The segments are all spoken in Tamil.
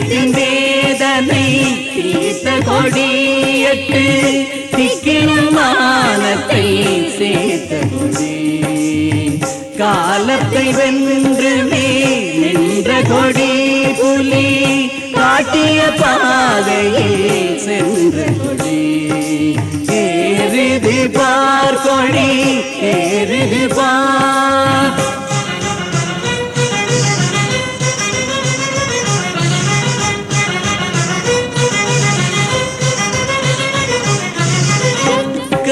தமிழ் வேதனை தீர்த்த கொடியட்டு திக்கிலும் மானத்தை சேர்த்த கொடி. காலத்தை வென்று நின்ற கொடி புலி காட்டிய பாதையில் சென்ற கொடி. ஏறுது பார் கொடி ஏறுது பார்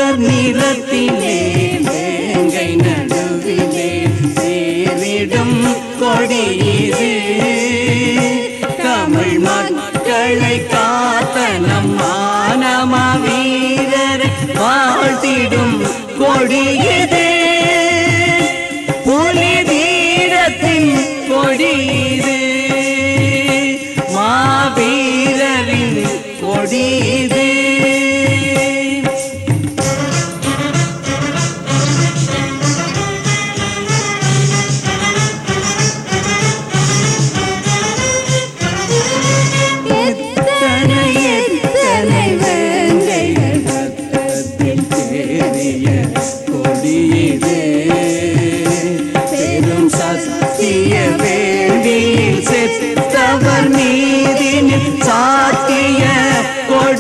கர்நிறத்திலே வேங்கை நடுவிலே சேவிடும் கொடியிலே. தமிழ் மக்களை காத்த நம் மானம வீரர் வாழ்த்திடும் கொடியதே புலி வீரத்தின் கொடியிது மாவீரரின் கொடியிது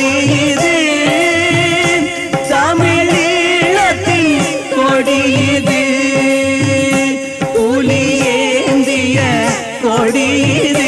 கொடியிது தமிழீழத்தின் கொடியிது. புலி ஏந்திய கொடியிது.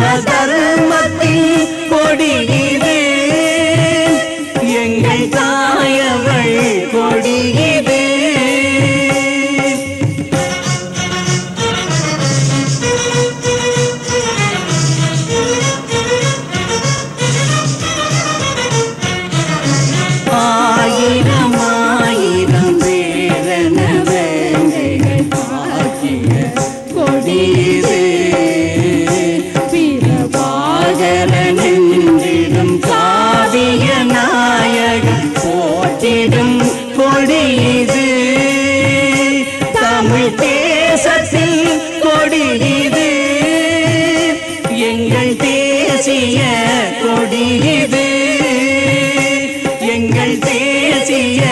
Создать தேசத்தில் கொடி இது. எங்கள் தேசிய கொடி இது. எங்கள் தேசிய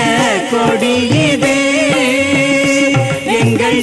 கொடி இது. எங்கள்